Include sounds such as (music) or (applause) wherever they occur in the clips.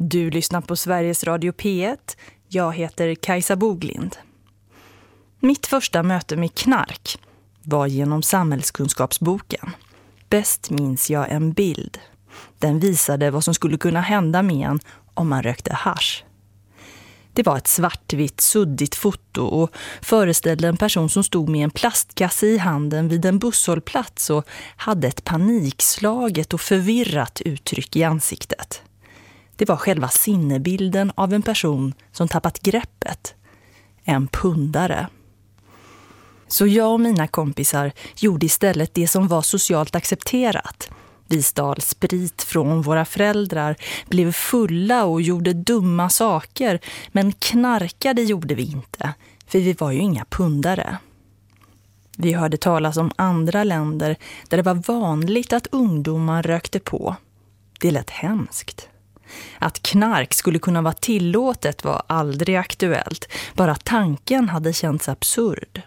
Du lyssnar på Sveriges Radio P1. Jag heter Kajsa Boglind. Mitt första möte med knark var genom samhällskunskapsboken. Bäst minns jag en bild. Den visade vad som skulle kunna hända med en om man rökte hash. Det var ett svartvitt, suddigt foto och föreställde en person som stod med en plastkasse i handen vid en busshållplats och hade ett panikslaget och förvirrat uttryck i ansiktet. Det var själva sinnebilden av en person som tappat greppet. En pundare. Så jag och mina kompisar gjorde istället det som var socialt accepterat. Vi stal sprit från våra föräldrar, blev fulla och gjorde dumma saker. Men knarkade gjorde vi inte, för vi var ju inga pundare. Vi hörde talas om andra länder där det var vanligt att ungdomar rökte på. Det lät hemskt. Att knark skulle kunna vara tillåtet var aldrig aktuellt. Bara tanken hade känts absurd.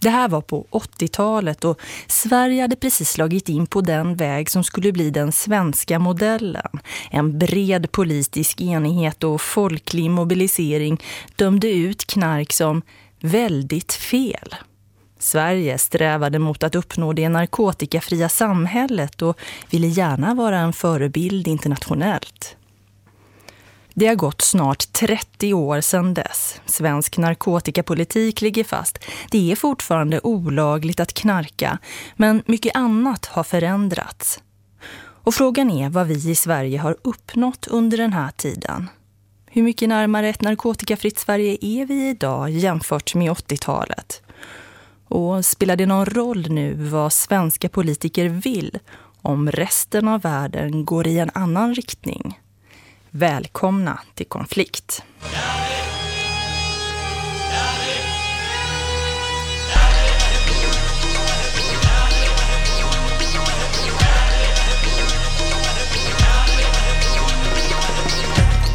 Det här var på 80-talet och Sverige hade precis slagit in på den väg som skulle bli den svenska modellen. En bred politisk enighet och folklig mobilisering dömde ut knark som väldigt fel. Sverige strävade mot att uppnå det narkotikafria samhället och ville gärna vara en förebild internationellt. Det har gått snart 30 år sedan dess. Svensk narkotikapolitik ligger fast. Det är fortfarande olagligt att knarka, men mycket annat har förändrats. Och frågan är vad vi i Sverige har uppnått under den här tiden. Hur mycket närmare ett narkotikafritt Sverige är vi idag jämfört med 80-talet? Och spelar det någon roll nu vad svenska politiker vill om resten av världen går i en annan riktning? Välkomna till konflikt.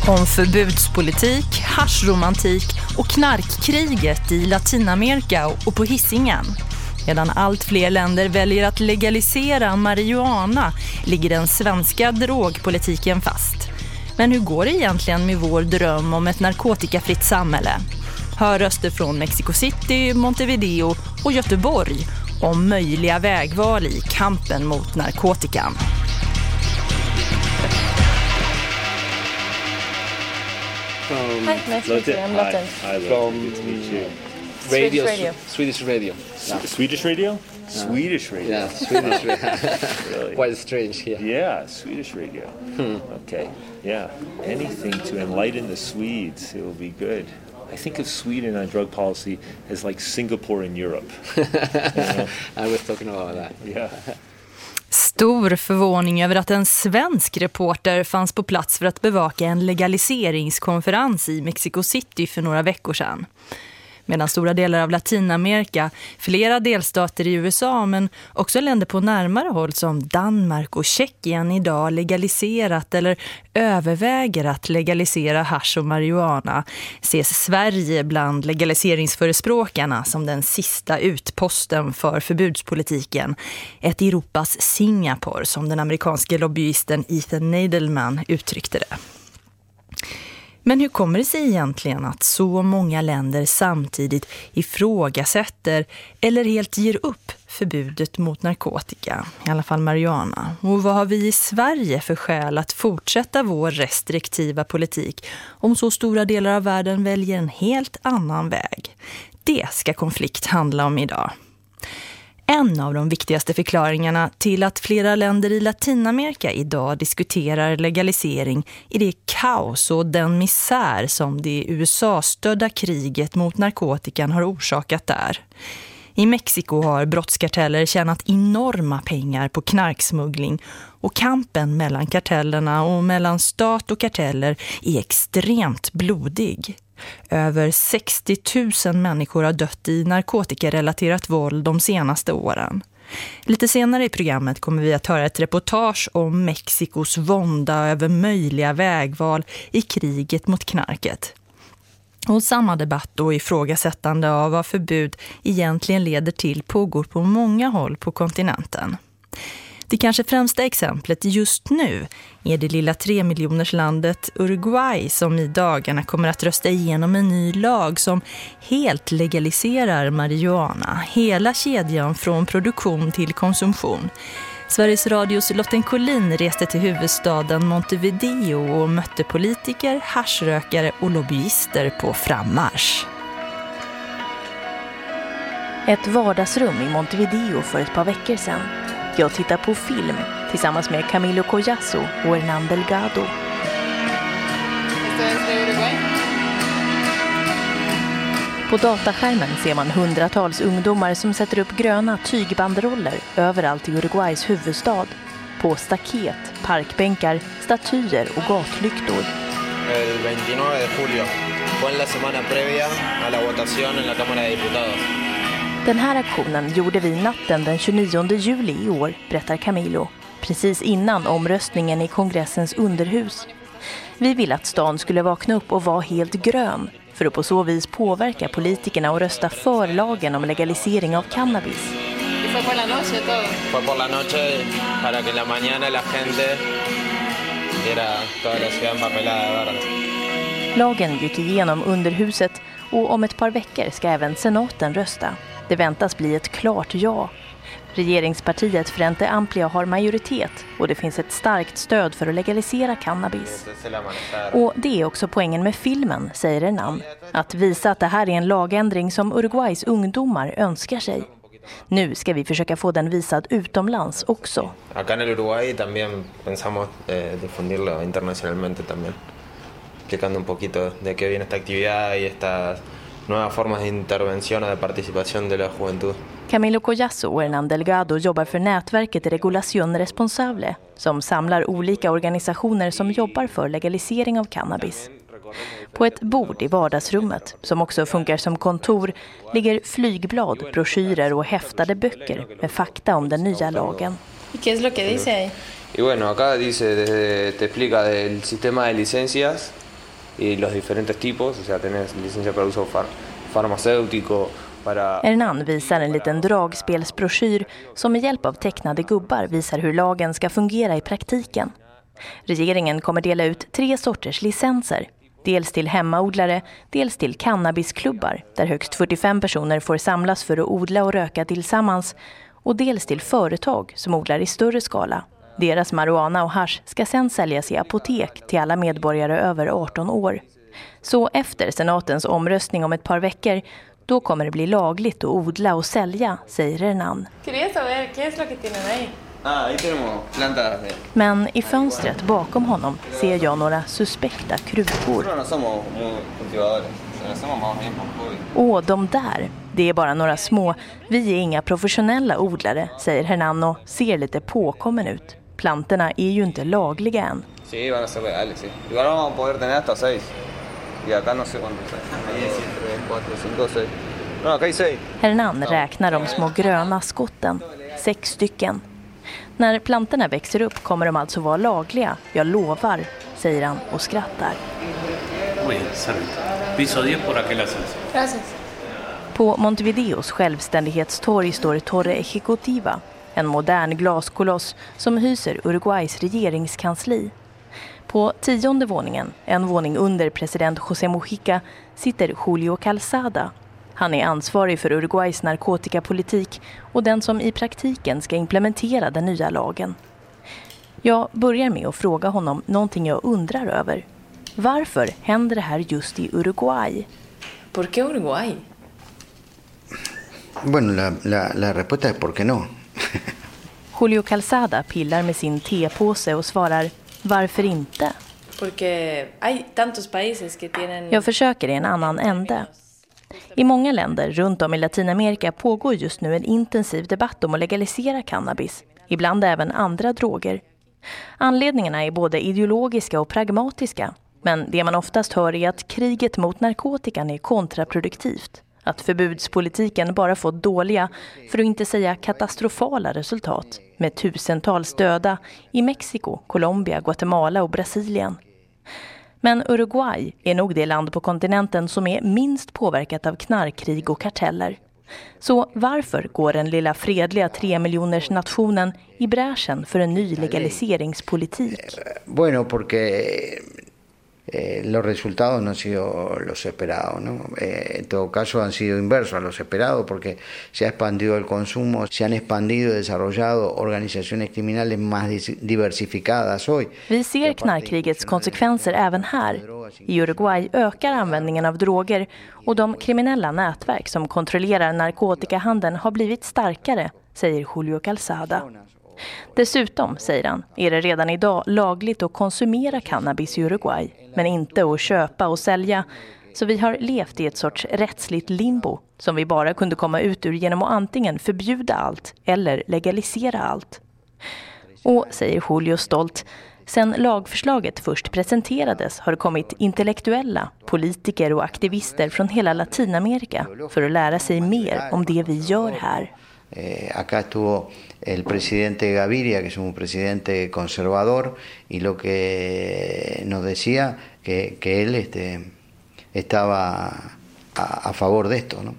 Om förbudspolitik, haschromantik och knarkkriget i Latinamerika och på Hisingen. Medan allt fler länder väljer att legalisera marijuana ligger den svenska drogpolitiken fast. Men hur går det egentligen med vår dröm om ett narkotikafritt samhälle? Hör röster från Mexico City, Montevideo och Göteborg om möjliga vägval i kampen mot narkotikan. From Hi, nice to meet you. I'm Lotte. From radio, Swedish radio. Swedish radio. Yeah. Swedish radio? Swedish radio. Yeah, Swedish (laughs) radio. Really? Quite strange here. Yeah, Swedish radio. Hmm. Okay. Yeah. Anything to enlighten the Swedes, it will be good. I think of Sweden and drug policy as like Singapore in Europe. (laughs) I was talking about that. Yeah. (laughs) Stor förvåning över att en svensk reporter fanns på plats för att bevaka en legaliseringskonferens i Mexico City för några veckor sedan medan stora delar av Latinamerika, flera delstater i USA men också länder på närmare håll som Danmark och Tjeckien idag legaliserat eller överväger att legalisera hash och marijuana ses Sverige bland legaliseringsförespråkarna som den sista utposten för förbudspolitiken. Ett Europas Singapore som den amerikanske lobbyisten Ethan Nadelman uttryckte det. Men hur kommer det sig egentligen att så många länder samtidigt ifrågasätter eller helt ger upp förbudet mot narkotika, i alla fall marijuana? Och vad har vi i Sverige för skäl att fortsätta vår restriktiva politik om så stora delar av världen väljer en helt annan väg? Det ska konflikt handla om idag. En av de viktigaste förklaringarna till att flera länder i Latinamerika idag diskuterar legalisering är det kaos och den misär som det USA-stödda kriget mot narkotikan har orsakat där. I Mexiko har brottskarteller tjänat enorma pengar på knarksmuggling och kampen mellan kartellerna och mellan stat och karteller är extremt blodig. Över 60 000 människor har dött i narkotikarelaterat våld de senaste åren. Lite senare i programmet kommer vi att höra ett reportage om Mexikos vånda över möjliga vägval i kriget mot knarket. Och samma debatt och ifrågasättande av vad förbud egentligen leder till pågår på många håll på kontinenten. Det kanske främsta exemplet just nu är det lilla tre miljoners landet Uruguay som i dagarna kommer att rösta igenom en ny lag som helt legaliserar marijuana. Hela kedjan från produktion till konsumtion. Sveriges Radios Lotten Collin reste till huvudstaden Montevideo och mötte politiker, haschrökare och lobbyister på frammarsch. Ett vardagsrum i Montevideo för ett par veckor sedan. Jag tittar på film tillsammans med Camilo Collazo och Hernan Delgado. På dataskärmen ser man hundratals ungdomar som sätter upp gröna tygbanderoller överallt i Uruguays huvudstad. På staket, parkbänkar, statyer och gatlyktor. El 29 de julio fue en la semana previa a la votación en la Cámara de Diputados. Den här aktionen gjorde vi natten den 29 juli i år, berättar Camilo. Precis innan omröstningen i kongressens underhus. Vi ville att stan skulle vakna upp och vara helt grön för att på så vis påverka politikerna och rösta för lagen om legalisering av cannabis. Lagen gick igenom underhuset och om ett par veckor ska även senaten rösta. Det väntas bli ett klart ja. Regeringspartiet Frente Amplia har majoritet och det finns ett starkt stöd för att legalisera cannabis. Och det är också poängen med filmen, säger Renan. Att visa att det här är en lagändring som Uruguays ungdomar önskar sig. Nu ska vi försöka få den visad utomlands också. Acá en el Uruguay también pensamos eh, difundirlo internacionalmente también, explicando un poquito de qué viene esta actividad y estas nuevas formas de intervención o de participación de la juventud. Camilo Collazo och Hernan Delgado jobbar för nätverket Regulación Responsable som samlar olika organisationer som jobbar för legalisering av cannabis. På ett bord i vardagsrummet, som också funkar som kontor, ligger flygblad, broschyrer och häftade böcker med fakta om den nya lagen. ¿Y qué es lo que dice ahí? Y bueno, acá dice, desde- te explica del sistema de licencias y los diferentes tipos, o sea, tenés licencia para uso far- farmacéutico. Hernan visar en liten dragspelsbroschyr som med hjälp av tecknade gubbar visar hur lagen ska fungera i praktiken. Regeringen kommer dela ut tre sorters licenser. Dels till hemmaodlare, dels till cannabisklubbar där högst 45 personer får samlas för att odla och röka tillsammans och dels till företag som odlar i större skala. Deras marijuana och hash ska sedan säljas i apotek till alla medborgare över 18 år. Så efter senatens omröstning om ett par veckor, då kommer det bli lagligt att odla och sälja, säger Renan. Ahí. Ah. Men i fönstret bakom honom ser jag några suspekta krukor. Åh, de där, det är bara några små. Vi är inga professionella odlare, säger Hernan och ser lite påkommen ut. Plantorna är ju inte lagliga än. Sí, van a ser legales, sí. Igual vamos a poder tener hasta seis. Y acá no sé cuántos hay. Ahí hay tres, cuatro, cinco, seis. No, acá hay seis. Hernan räknar de små gröna skotten, sex stycken. När plantorna växer upp kommer de alltså vara lagliga, jag lovar, säger han och skrattar. Muy bien, servido. Piso 10 por aquel ascenso. Gracias. På Montevideos självständighetstorg står Torre Ejecutiva, en modern glaskoloss som hyser Uruguays regeringskansli. På tionde våningen, en våning under president José Mujica, sitter Julio Calzada. Han är ansvarig för Uruguays narkotikapolitik och den som i praktiken ska implementera den nya lagen. Jag börjar med att fråga honom någonting jag undrar över. Varför händer det här just i Uruguay? ¿Por qué Uruguay? Bueno, la, la, la respuesta es ¿por qué no? (laughs) Julio Calzada pillar med sin tepåse och svarar Varför inte? Jag försöker i en annan ände. I många länder runt om i Latinamerika pågår just nu en intensiv debatt om att legalisera cannabis, ibland även andra droger. Anledningarna är både ideologiska och pragmatiska, men det man oftast hör är att kriget mot narkotikan är kontraproduktivt. Att förbudspolitiken bara fått dåliga, för att inte säga katastrofala resultat, med tusentals döda i Mexiko, Colombia, Guatemala och Brasilien. Men Uruguay är nog det land på kontinenten som är minst påverkat av knarkkrig och karteller. Så varför går den lilla fredliga tre miljoners nationen i bräschen för en ny legaliseringspolitik? Eh, bueno, porque eh, los resultados no han sido los esperados. ¿no? Eh, en todo caso han sido inversos a los esperados porque se ha expandido el consumo, se han expandido y desarrollado organizaciones criminales más diversificadas hoy. Vi ser knarkkrigets konsekvenser även här. I Uruguay ökar användningen av droger och de kriminella nätverk som kontrollerar narkotikahandeln har blivit starkare, säger Julio Calzada. Dessutom, säger han, är det redan idag lagligt att konsumera cannabis i Uruguay, men inte att köpa och sälja. Så vi har levt i ett sorts rättsligt limbo som vi bara kunde komma ut ur genom att antingen förbjuda allt eller legalisera allt. Och, säger Julio stolt, sen lagförslaget först presenterades har det kommit intellektuella, politiker och aktivister från hela Latinamerika för att lära sig mer om det vi gör här. Eh, acá estuvo el presidente Gaviria, que es un presidente conservador, y lo que nos decía que, que él este, estaba a, a favor de esto. ¿no?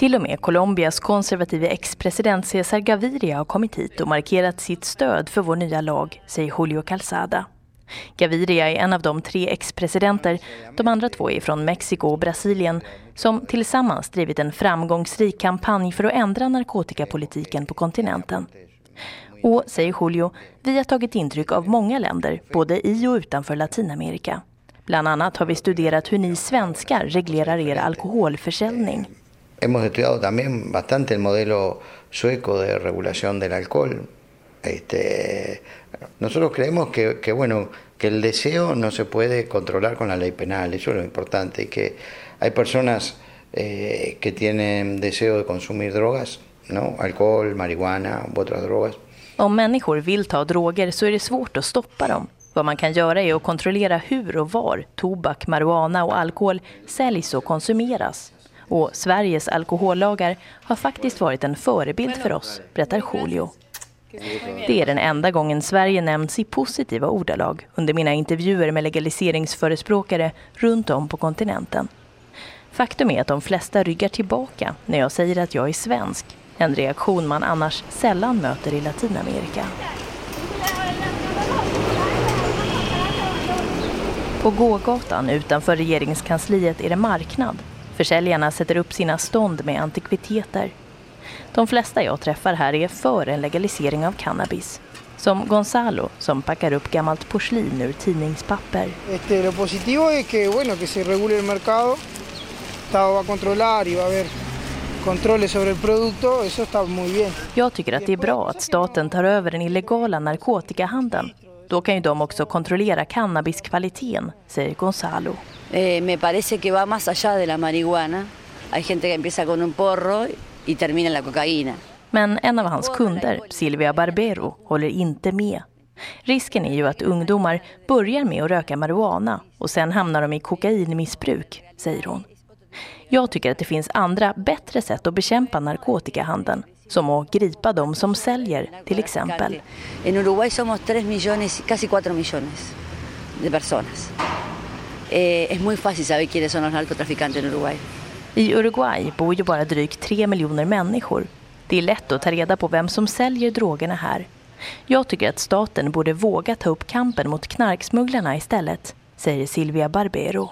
Till och med Colombias konservative ex-president Cesar Gaviria har kommit hit och markerat sitt stöd för vår nya lag, säger Julio Calzada. Gaviria är en av de tre ex-presidenter, de andra två är från Mexiko och Brasilien, som tillsammans drivit en framgångsrik kampanj för att ändra narkotikapolitiken på kontinenten. Och, säger Julio, vi har tagit intryck av många länder, både i och utanför Latinamerika. Bland annat har vi studerat hur ni svenskar reglerar er alkoholförsäljning. Hemos estudiado también bastante el modelo sueco de regulación del alcohol. Este, nosotros creemos que, que, bueno, que el deseo no se puede controlar con la ley penal, eso es lo importante, y que hay personas eh, que tienen deseo de consumir drogas, ¿no? alcohol, marihuana u otras drogas. Om människor vill ta droger så är det svårt att stoppa dem. Vad man kan göra är att kontrollera hur och var tobak, marijuana och alkohol säljs och konsumeras. Och Sveriges alkohollagar har faktiskt varit en förebild för oss, berättar Julio. Det är den enda gången Sverige nämns i positiva ordalag under mina intervjuer med legaliseringsförespråkare runt om på kontinenten. Faktum är att de flesta ryggar tillbaka när jag säger att jag är svensk. En reaktion man annars sällan möter i Latinamerika. På gågatan utanför regeringskansliet är det marknad. Försäljarna sätter upp sina stånd med antikviteter. De flesta jag träffar här är för en legalisering av cannabis. Som Gonzalo som packar upp gammalt porslin ur tidningspapper. Este, lo positivo es que, bueno, que se regule el mercado. Estado va a controlar y va a haber controles sobre el producto. Eso está muy bien. Jag tycker att det är bra att staten tar över den illegala narkotikahandeln. Då kan ju de också kontrollera cannabiskvaliteten, säger Gonzalo. Eh, me parece que va más allá de la marihuana. Hay gente que empieza con un porro y termina en la cocaína. Men en av hans kunder, Silvia Barbero, håller inte med. Risken är ju att ungdomar börjar med att röka marijuana och sen hamnar de i kokainmissbruk, säger hon. Jag tycker att det finns andra, bättre sätt att bekämpa narkotikahandeln. Som att gripa dem som säljer, till exempel. En Uruguay somos 3 millones, casi 4 millones de personas. Eh, es muy fácil saber quiénes son los narcotraficantes en Uruguay. I Uruguay bor ju bara drygt 3 miljoner människor. Det är lätt att ta reda på vem som säljer drogerna här. Jag tycker att staten borde våga ta upp kampen mot knarksmugglarna istället, säger Silvia Barbero.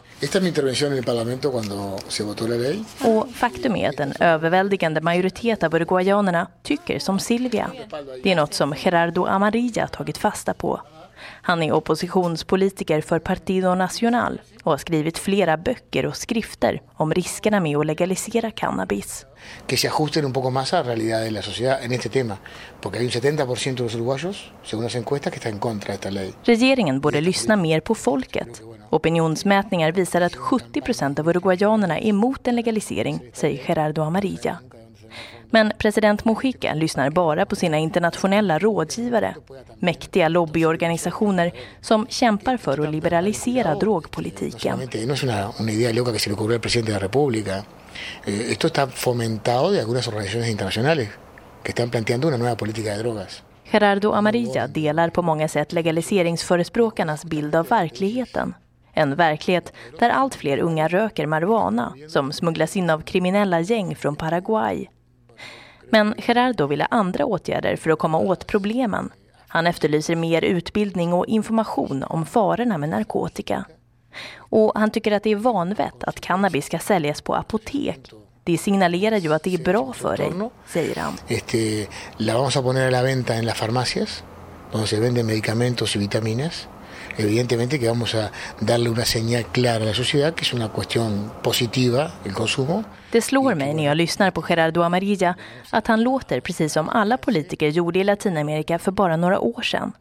Och faktum är att en överväldigande majoritet av uruguayanerna tycker som Silvia. Det är något som Gerardo Amarilla tagit fasta på. Han är oppositionspolitiker för Partido Nacional och har skrivit flera böcker och skrifter om riskerna med att legalisera cannabis. Que se ajusten un poco más a la realidad de la sociedad en este tema, porque hay un 70% de los uruguayos, según las encuestas, que está en contra de esta ley. Regeringen borde lyssna mer på folket. Opinionsmätningar visar att 70 procent av uruguayanerna är emot en legalisering, säger Gerardo Amarilla. Men president Mujica lyssnar bara på sina internationella rådgivare. Mäktiga lobbyorganisationer som kämpar för att liberalisera drogpolitiken. No es una, una idea loca que se le ocurrió al presidente de la República. Eh, esto está fomentado de algunas organizaciones internacionales que están planteando una nueva política de drogas. Gerardo Amarilla delar på många sätt legaliseringsförespråkarnas bild av verkligheten. En verklighet där allt fler unga röker marijuana som smugglas in av kriminella gäng från Paraguay men Gerardo ville andra åtgärder för att komma åt problemen. Han efterlyser mer utbildning och information om farorna med narkotika. Och han tycker att det är vanvett att cannabis ska säljas på apotek. Det signalerar ju att det är bra för dig, säger han. Este, la vamos a poner a la venta en las farmacias, donde se venden medicamentos y vitaminas. Evidentemente que vamos a darle una señal clara a la sociedad que es una cuestión positiva el consumo. Det slår mig när jag lyssnar på Gerardo Amarilla att han låter precis som alla politiker gjorde i Latinamerika för bara några år sedan.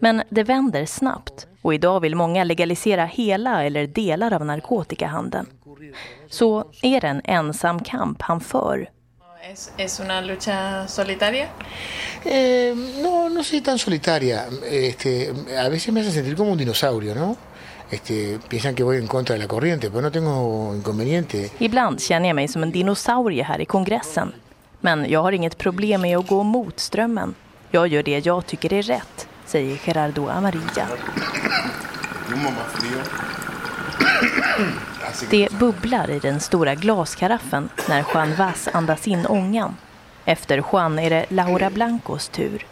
Men det vänder snabbt och idag vill många legalisera hela eller delar av narkotikahandeln. Så är det en ensam kamp han för. ¿Es, es una lucha solitaria? Eh, no, no soy tan solitaria. Este, a veces me hace sentir como un dinosaurio, ¿no? Este, piensan que voy en contra de la corriente, pero no tengo inconveniente. Ibland känner jag mig som en dinosaurie här i kongressen. Men jag har inget problem med att gå mot strömmen. Jag gör det jag tycker är rätt, säger Gerardo Amarilla. Det bubblar i den stora glaskaraffen när Juan Vaz andas in ångan. Efter Juan är det Laura Blancos tur.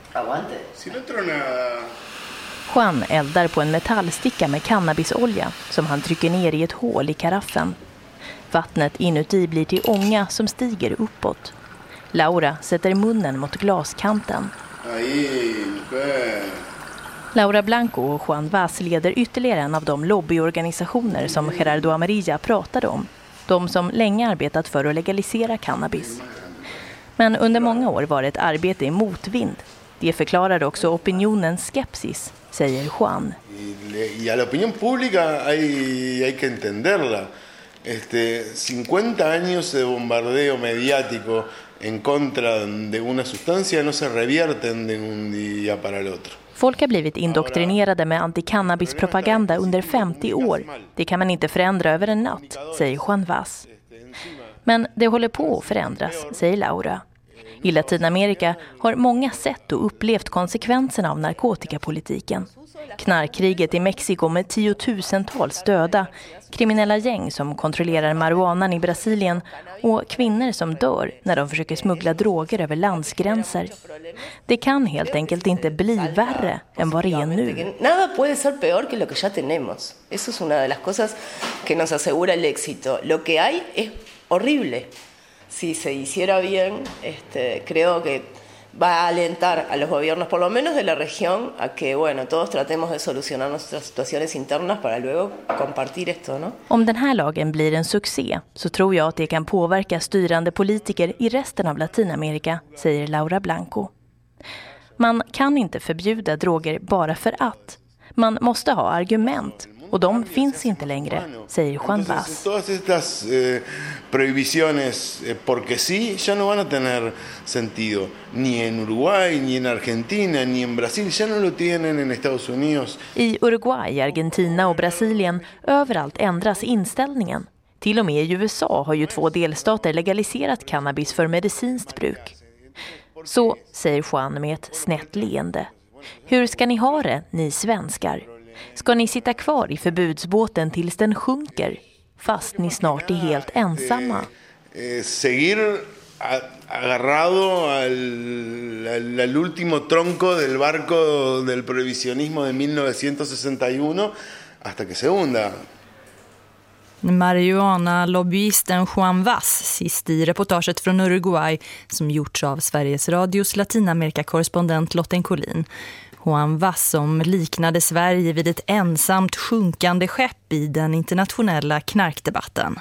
Juan eldar på en metallsticka med cannabisolja som han trycker ner i ett hål i karaffen. Vattnet inuti blir till ånga som stiger uppåt. Laura sätter munnen mot glaskanten. Laura Blanco och Juan Vaz leder ytterligare en av de lobbyorganisationer som Gerardo Amarilla pratade om. De som länge arbetat för att legalisera cannabis. Men under många år var det ett arbete i motvind. Det förklarar också opinionens skepsis, säger Juan. Y a la opinión pública hay, hay que entenderla. Este, 50 años de bombardeo mediático en contra de una sustancia no se revierten de un día para el otro. Folk har blivit indoktrinerade med anticannabispropaganda under 50 år. Det kan man inte förändra över en natt, säger Juan Vaz. Men det håller på att förändras, säger Laura. I Latinamerika har många sett och upplevt konsekvenserna av narkotikapolitiken. Knarkkriget i Mexiko med tiotusentals döda, kriminella gäng som kontrollerar marijuanan i Brasilien och kvinnor som dör när de försöker smuggla droger över landsgränser. Det kan helt enkelt inte bli värre än vad det är nu. Nada puede ser peor que lo que ya tenemos. Eso es una de las cosas que nos asegura el éxito. Lo que hay es horrible. Si se hiciera bien, este, creo que va a alentar a los gobiernos, por lo menos de la región, a que bueno, todos tratemos de solucionar nuestras situaciones internas para luego compartir esto, ¿no? Om den här lagen blir en succé så tror jag att det kan påverka styrande politiker i resten av Latinamerika, säger Laura Blanco. Man kan inte förbjuda droger bara för att. Man måste ha argument och de finns inte längre, säger Juan Vaz. Eh, prohibiciones eh, porque sí ya no van a tener sentido. Ni en Uruguay, ni en Argentina, ni en Brasil. Ya no lo tienen en Estados Unidos. I Uruguay, Argentina och Brasilien överallt ändras inställningen. Till och med i USA har ju två delstater legaliserat cannabis för medicinskt bruk. Så, säger Juan med ett snett leende. Hur ska ni ha det, ni svenskar? Ska ni sitta kvar i förbudsbåten tills den sjunker, fast ni snart är helt ensamma? Eh, seguir a- agarrado al, último tronco del barco del prohibicionismo de 1961 hasta que se hunda. Marijuana-lobbyisten Juan Vaz sist i reportaget från Uruguay som gjorts av Sveriges Radios Latinamerika-korrespondent Lotten Collin. Juan Vaz som liknade Sverige vid ett ensamt sjunkande skepp i den internationella knarkdebatten.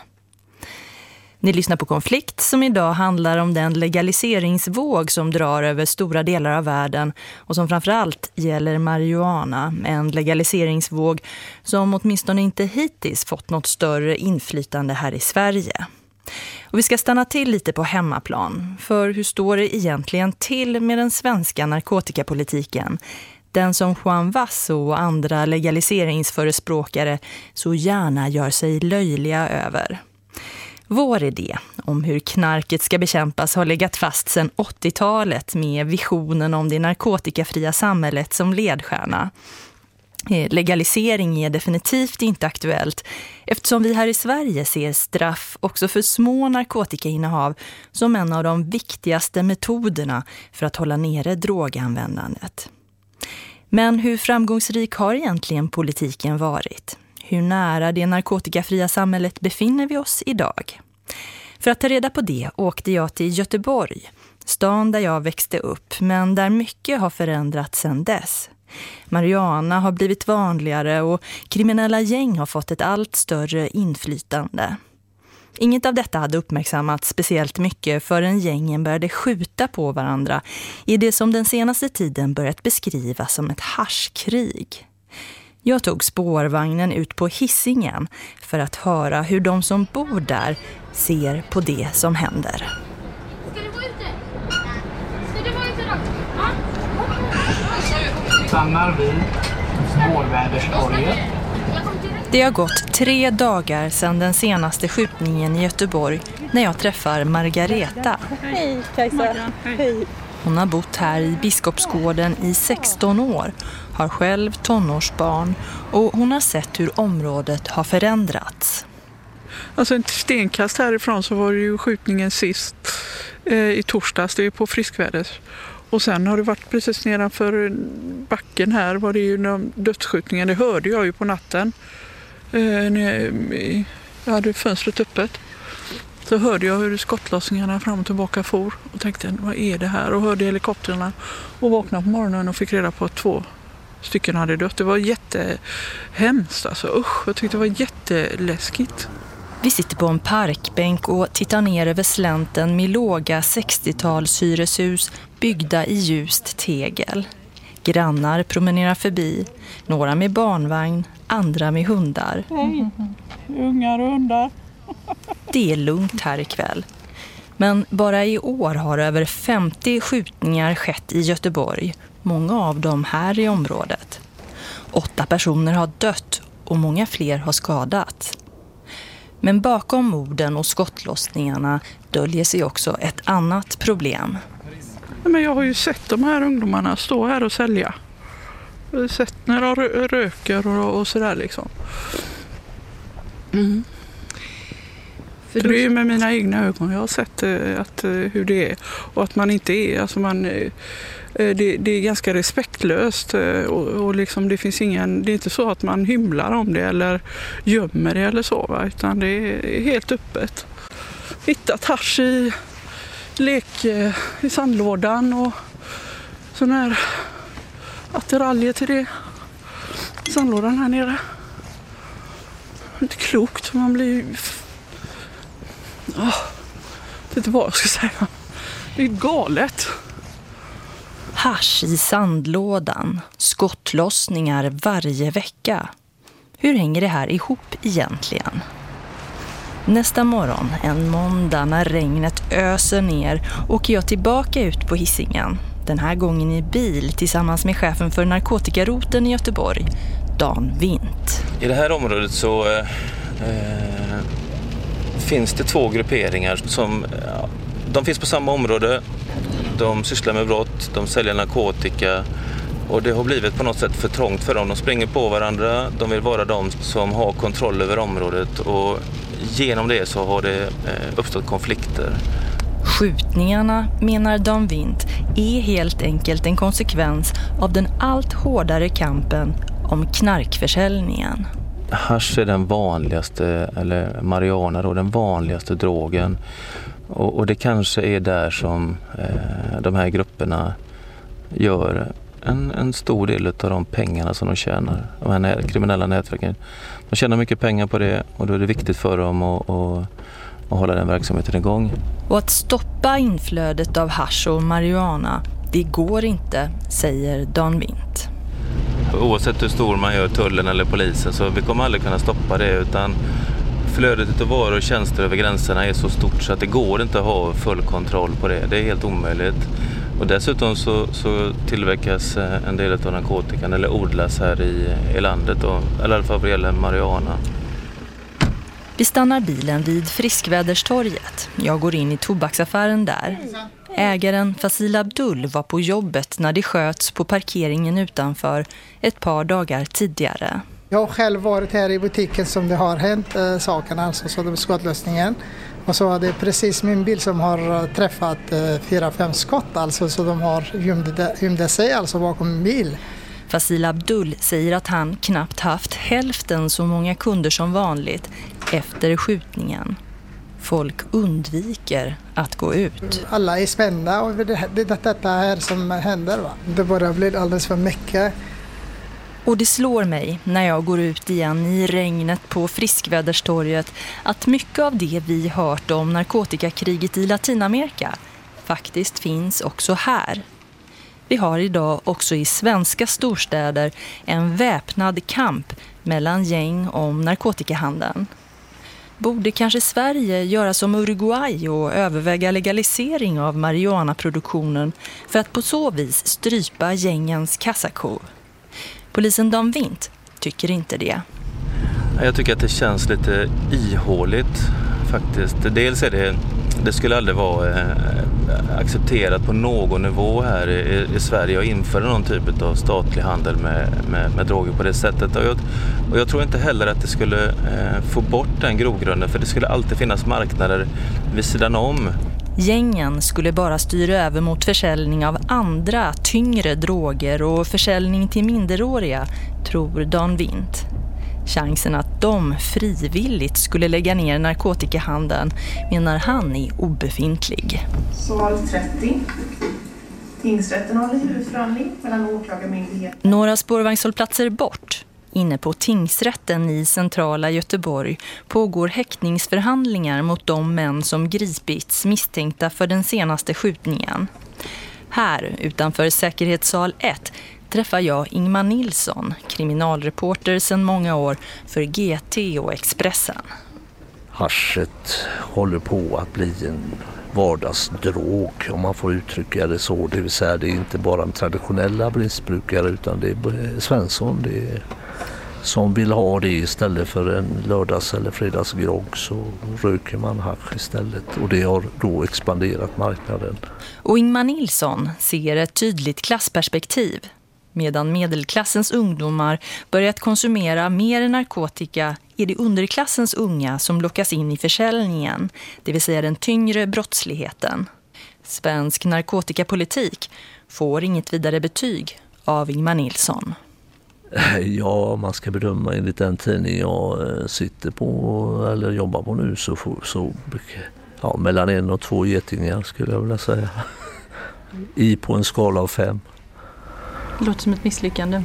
Ni lyssnar på Konflikt som idag handlar om den legaliseringsvåg som drar över stora delar av världen och som framförallt gäller marijuana. En legaliseringsvåg som åtminstone inte hittills fått något större inflytande här i Sverige. Och vi ska stanna till lite på hemmaplan. För hur står det egentligen till med den svenska narkotikapolitiken? Den som Juan Vasso och andra legaliseringsförespråkare så gärna gör sig löjliga över. Vår idé om hur knarket ska bekämpas har legat fast sedan 80-talet med visionen om det narkotikafria samhället som ledstjärna. Eh, legalisering är definitivt inte aktuellt eftersom vi här i Sverige ser straff också för små narkotikainnehav som en av de viktigaste metoderna för att hålla nere droganvändandet. Men hur framgångsrik har egentligen politiken varit? Hur nära det narkotikafria samhället befinner vi oss idag? För att ta reda på det åkte jag till Göteborg, stan där jag växte upp men där mycket har förändrats sedan dess. Mariana har blivit vanligare och kriminella gäng har fått ett allt större inflytande. Inget av detta hade uppmärksammats speciellt mycket förrän gängen började skjuta på varandra i det som den senaste tiden börjat beskrivas som ett harskrig. Jag tog spårvagnen ut på hissingen för att höra hur de som bor där ser på det som händer. stannar vid Vårväderstorget. Det har gått tre dagar sedan den senaste skjutningen i Göteborg när jag träffar Margareta. Hej Kajsa. Hej. Hon har bott här i Biskopsgården i 16 år, har själv tonårsbarn och hon har sett hur området har förändrats. Alltså ett stenkast härifrån så var det ju skjutningen sist eh, i torsdags, det är på Friskväders. Och sen har det varit precis nedanför backen här var det ju dödsskjutningen. Det hörde jag ju på natten. Eh, eh, jag hade fönstret öppet. Så hörde jag hur skottlossningarna fram och tillbaka for och tänkte vad är det här? Och hörde helikoptrarna och vaknade på morgonen och fick reda på att två stycken hade dött. Det var jättehemskt alltså. Usch, jag tyckte det var jätteläskigt. Vi sitter på en parkbänk och tittar ner över slänten med låga 60-tals hyreshus byggda i ljust tegel. Grannar promenerar förbi, några med barnvagn, andra med hundar. Hej, ungar och hundar. Det är lugnt här ikväll. Men bara i år har över 50 skjutningar skett i Göteborg, många av dem här i området. Åtta personer har dött och många fler har skadats. Men bakom morden och skottlossningarna döljer sig också ett annat problem. Men jag har ju sett de här ungdomarna stå här och sälja. Sett när de röker och, och sådär liksom. Mm. För det är ju med mina egna ögon. Jag har sett eh, att, eh, hur det är. Och att man inte är, alltså man, eh, det, det är ganska respektlöst. Och, och liksom det, finns ingen, det är inte så att man hymlar om det eller gömmer det eller så. Va? Utan det är helt öppet. Hittat hasch i lek eh, i sandlådan och sådana här attiraljer till det. Sandlådan här nere. Inte klokt, man blir Oh, jag vet inte vad jag ska säga. Det är galet. Hasch i sandlådan. Skottlossningar varje vecka. Hur hänger det här ihop egentligen? Nästa morgon, en måndag när regnet öser ner, åker jag tillbaka ut på hissingen. Den här gången i bil tillsammans med chefen för narkotikaroten i Göteborg, Dan Vint. I det här området så eh, eh finns det två grupperingar som de finns på samma område. De sysslar med brott, de säljer narkotika och det har blivit på något sätt för trångt för dem. De springer på varandra, de vill vara de som har kontroll över området och genom det så har det eh, uppstått konflikter. Skjutningarna, menar Dan Vint, är helt enkelt en konsekvens av den allt hårdare kampen om knarkförsäljningen hash är den vanligaste, eller marijuana då, den vanligaste drogen. Och, och det kanske är där som eh, de här grupperna gör en, en stor del av de pengarna som de tjänar. De här kriminella nätverken. De tjänar mycket pengar på det och då är det viktigt för dem att, att, att hålla den verksamheten igång. Och att stoppa inflödet av hash och marijuana, det går inte, säger Dan Vint oavsett hur stor man gör tullen eller polisen så vi kommer aldrig kunna stoppa det utan flödet av varor och tjänster över gränserna är så stort så att det går inte att ha full kontroll på det. Det är helt omöjligt. Och dessutom så, så tillverkas eh, en del av narkotikan eller odlas här i, i landet, då, eller i alla fall vad gäller marijuana. Vi stannar bilen vid Friskväderstorget. Jag går in i tobaksaffären där. Ägaren Fasil Abdul var på jobbet när det sköts på parkeringen utanför ett par dagar tidigare. Jag har själv varit här i butiken som det har hänt äh, sakerna, alltså så det skottlossningen. Och så är det precis min bil som har eh, träffat äh, fyra, fem skott alltså så de har gömde, gömde sig alltså bakom min bil. Fasil Abdul säger att han knappt haft hälften så många kunder som vanligt efter skjutningen. Folk undviker att gå ut. Alla är spända över det, det, detta här som händer. Va? Det bara blir alldeles för mycket. Och det slår mig när jag går ut igen i regnet på Friskväderstorget att mycket av det vi hört om narkotikakriget i Latinamerika faktiskt finns också här. Vi har idag också i svenska storstäder en väpnad kamp mellan gäng om narkotikahandeln. Borde kanske Sverige göra som Uruguay och överväga legalisering av marijuanaproduktionen för att på så vis strypa gängens kassako? Polisen Dan Vint tycker inte det. Jag tycker att det känns lite ihåligt faktiskt. Dels är det, det skulle aldrig vara eh, accepterat på någon nivå här i, i Sverige att införa någon typ av statlig handel med, med, med droger på det sättet. Och jag, och jag, tror inte heller att det skulle eh, få bort den grogrunden för det skulle alltid finnas marknader vid sidan om. Gängen skulle bara styra över mot försäljning av andra, tyngre droger och försäljning till minderåriga, tror Dan Vint. Chansen att de frivilligt skulle lägga ner narkotikahandeln menar han är obefintlig. Sval 30. Tingsrätten håller huvudförhandling mellan åklagarmyndigheten. Några spårvagnshållplatser bort, inne på tingsrätten i centrala Göteborg, pågår häktningsförhandlingar mot de män som gripits misstänkta för den senaste skjutningen. Här, utanför säkerhetssal 1, träffar jag Ingmar Nilsson, kriminalreporter sedan många år för GT och Expressen. Haschet håller på att bli en vardagsdrog om man får uttrycka det så. Det vill säga det är inte bara traditionella missbrukare utan det är Svensson det är, som vill ha det istället för en lördags eller fredagsgrogg så röker man hasch istället och det har då expanderat marknaden. Och Ingmar Nilsson ser ett tydligt klassperspektiv Medan medelklassens ungdomar börjat konsumera mer narkotika är det underklassens unga som lockas in i försäljningen, det vill säga den tyngre brottsligheten. Svensk narkotikapolitik får inget vidare betyg av Ingmar Nilsson. (laughs) Ja, man ska bedöma enligt den tidning jag eh, sitter på eller jobbar på nu så, så ja, mellan en och två getingar skulle jag vilja säga. (laughs) I på en skala av fem. Det låter som ett misslyckande.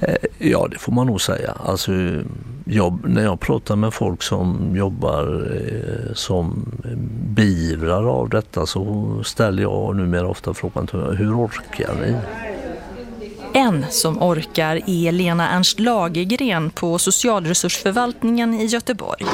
Eh, ja, det får man nog säga. Alltså, jag, när jag pratar med folk som jobbar eh, som beivrar av detta så ställer jag numera ofta frågan hur orkar ni? En som orkar är Lena Ernst Lagergren på socialresursförvaltningen i Göteborg.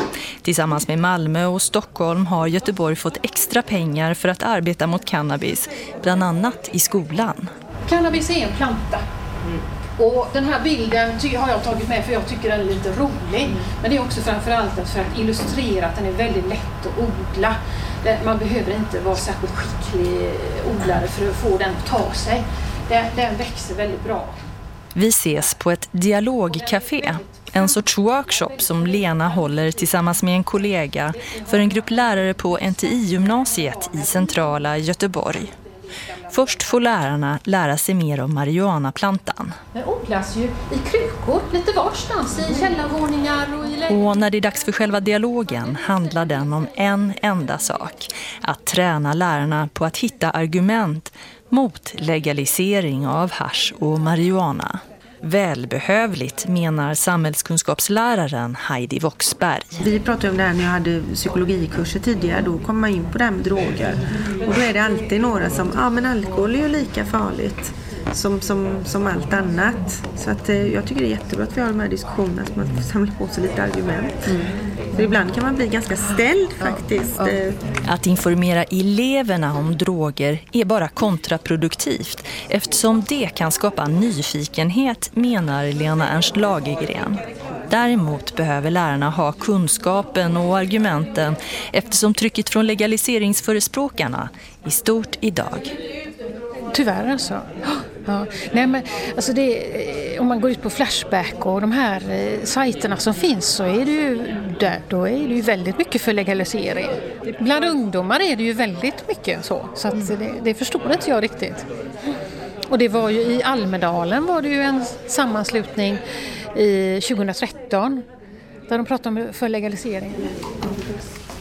Tillsammans med Malmö och Stockholm har Göteborg fått extra pengar för att arbeta mot cannabis, bland annat i skolan. Cannabis är en planta. Mm. Och den här bilden har jag tagit med för jag tycker den är lite rolig. Mm. Men det är också framförallt för att illustrera att den är väldigt lätt att odla. Man behöver inte vara särskilt skicklig odlare för att få den att ta sig. Den, den växer väldigt bra. Vi ses på ett dialogcafé, en sorts workshop som Lena håller tillsammans med en kollega för en grupp lärare på NTI-gymnasiet i centrala Göteborg. Först får lärarna lära sig mer om marijuanaplantan. Den odlas ju i krukor lite varstans, i källarvåningar och i Och när det är dags för själva dialogen handlar den om en enda sak. Att träna lärarna på att hitta argument mot legalisering av hash och marijuana. Välbehövligt menar samhällskunskapsläraren Heidi Voxberg. Vi pratade om det här när jag hade psykologikurser tidigare. Då kom man in på det här med droger. Och då är det alltid några som, ja men alkohol är ju lika farligt som, som, som allt annat. Så att, eh, jag tycker det är jättebra att vi har de här diskussionerna så man samlar på sig lite argument. Mm. För ibland kan man bli ganska ställd faktiskt. Ja, ja. Att informera eleverna om droger är bara kontraproduktivt eftersom det kan skapa nyfikenhet menar Lena Ernst Lagergren. Däremot behöver lärarna ha kunskapen och argumenten eftersom trycket från legaliseringsförespråkarna är stort idag. Tyvärr alltså. Ja. Nej, men, alltså det, eh, om man går ut på Flashback och de här eh, sajterna som finns så är det ju, där, då är det ju väldigt mycket för legalisering. Bland ungdomar är det ju väldigt mycket så, så att det, det förstår inte jag riktigt. Och det var ju i Almedalen var det ju en sammanslutning i 2013 där de pratade om för legalisering.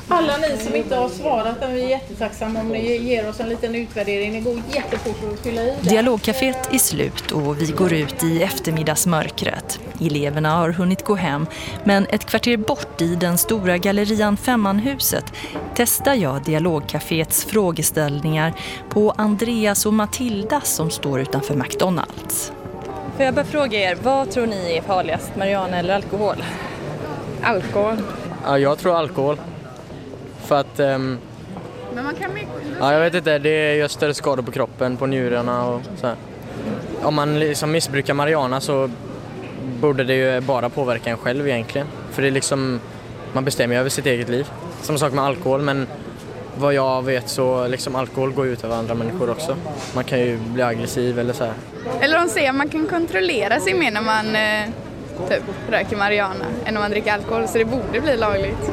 Alla ni som inte har svarat, vi är jättetacksamma om ni ger oss en liten utvärdering. Det går jättefort att fylla i. Dialogcaféet är slut och vi går ut i eftermiddagsmörkret. Eleverna har hunnit gå hem, men ett kvarter bort i den stora gallerian Femmanhuset testar jag Dialogcaféets frågeställningar på Andreas och Matilda som står utanför McDonalds. Får jag bara fråga er, vad tror ni är farligast, marijuana eller alkohol? Alkohol. Ja, jag tror alkohol. För att... Um, Men man kan ja, jag vet inte, det gör större skador på kroppen, på njurarna och så här. Om man liksom missbrukar marijuana så borde det ju bara påverka en själv egentligen. För det är liksom, man bestämmer över sitt eget liv. Samma sak med alkohol, men vad jag vet så liksom alkohol går ut över andra människor också. Man kan ju bli aggressiv eller så här. Eller de säger att man kan kontrollera sig mer när man eh, typ röker marijuana än när man dricker alkohol, så det borde bli lagligt.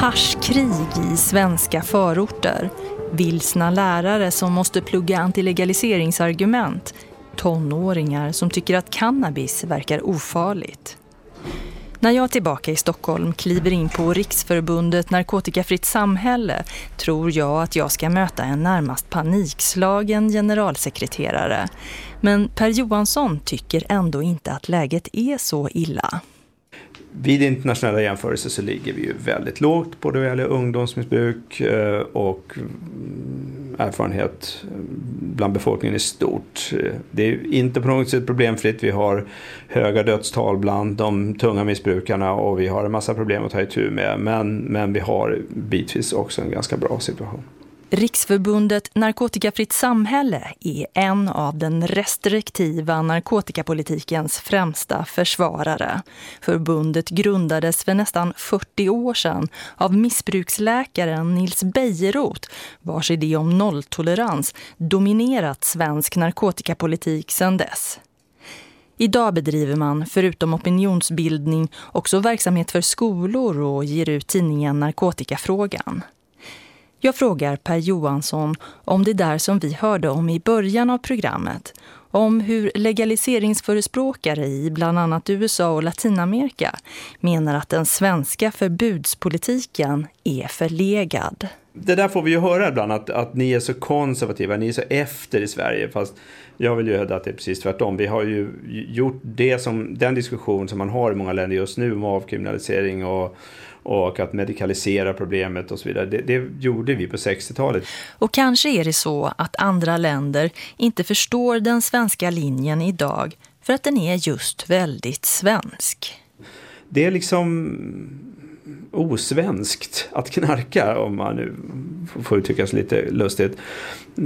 Haschkrig i svenska förorter, vilsna lärare som måste plugga antilegaliseringsargument, tonåringar som tycker att cannabis verkar ofarligt. När jag tillbaka i Stockholm kliver in på Riksförbundet Narkotikafritt samhälle tror jag att jag ska möta en närmast panikslagen generalsekreterare. Men Per Johansson tycker ändå inte att läget är så illa. Vid internationella jämförelser så ligger vi ju väldigt lågt både vad gäller ungdomsmissbruk eh, och mm, erfarenhet eh, bland befolkningen i stort. Det är inte på något sätt problemfritt. Vi har höga dödstal bland de tunga missbrukarna och vi har en massa problem att ta itu med. Men, men vi har bitvis också en ganska bra situation. Riksförbundet Narkotikafritt samhälle är en av den restriktiva narkotikapolitikens främsta försvarare. Förbundet grundades för nästan 40 år sedan av missbruksläkaren Nils Bejerot vars idé om nolltolerans dominerat svensk narkotikapolitik sedan dess. Idag bedriver man, förutom opinionsbildning, också verksamhet för skolor och ger ut tidningen Narkotikafrågan. Jag frågar Per Johansson om det där som vi hörde om i början av programmet. Om hur legaliseringsförespråkare i bland annat USA och Latinamerika menar att den svenska förbudspolitiken är förlegad. Det där får vi ju höra ibland, att, att ni är så konservativa, ni är så efter i Sverige. Fast jag vill ju hävda att det är precis tvärtom. Vi har ju gjort det som, den diskussion som man har i många länder just nu om avkriminalisering och och att medikalisera problemet och så vidare. Det, det gjorde vi på 60-talet. Och kanske är det så att andra länder inte förstår den svenska linjen idag för att den är just väldigt svensk. Det är liksom osvenskt att knarka om man nu får uttrycka sig lite lustigt.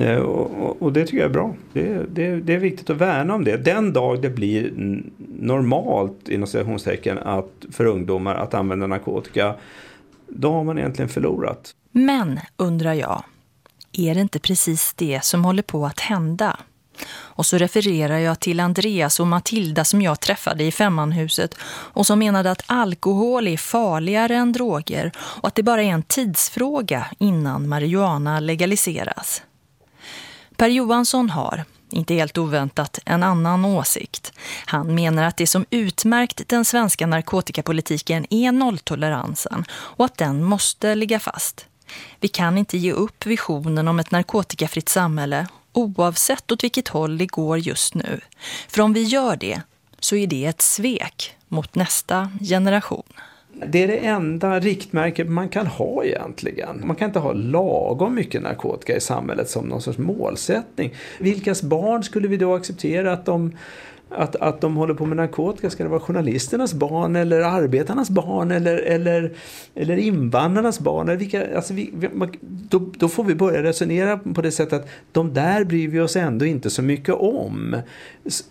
Eh, och, och, det tycker jag är bra. Det, det, det, är viktigt att värna om det. Den dag det blir normalt inom citationstecken att för ungdomar att använda narkotika då har man egentligen förlorat. Men, undrar jag, är det inte precis det som håller på att hända? Och så refererar jag till Andreas och Matilda som jag träffade i Femmanhuset och som menade att alkohol är farligare än droger och att det bara är en tidsfråga innan marijuana legaliseras. Per Johansson har, inte helt oväntat, en annan åsikt. Han menar att det som utmärkt den svenska narkotikapolitiken är nolltoleransen och att den måste ligga fast. Vi kan inte ge upp visionen om ett narkotikafritt samhälle oavsett åt vilket håll det går just nu. För om vi gör det så är det ett svek mot nästa generation. Det är det enda riktmärket man kan ha egentligen. Man kan inte ha lagom mycket narkotika i samhället som någon sorts målsättning. Vilkas barn skulle vi då acceptera att de att, att de håller på med narkotika? Ska det vara journalisternas barn eller arbetarnas barn eller, eller, eller invandrarnas barn? Eller vilka, alltså vi, vi, då, då får vi börja resonera på det sättet att de där bryr vi oss ändå inte så mycket om.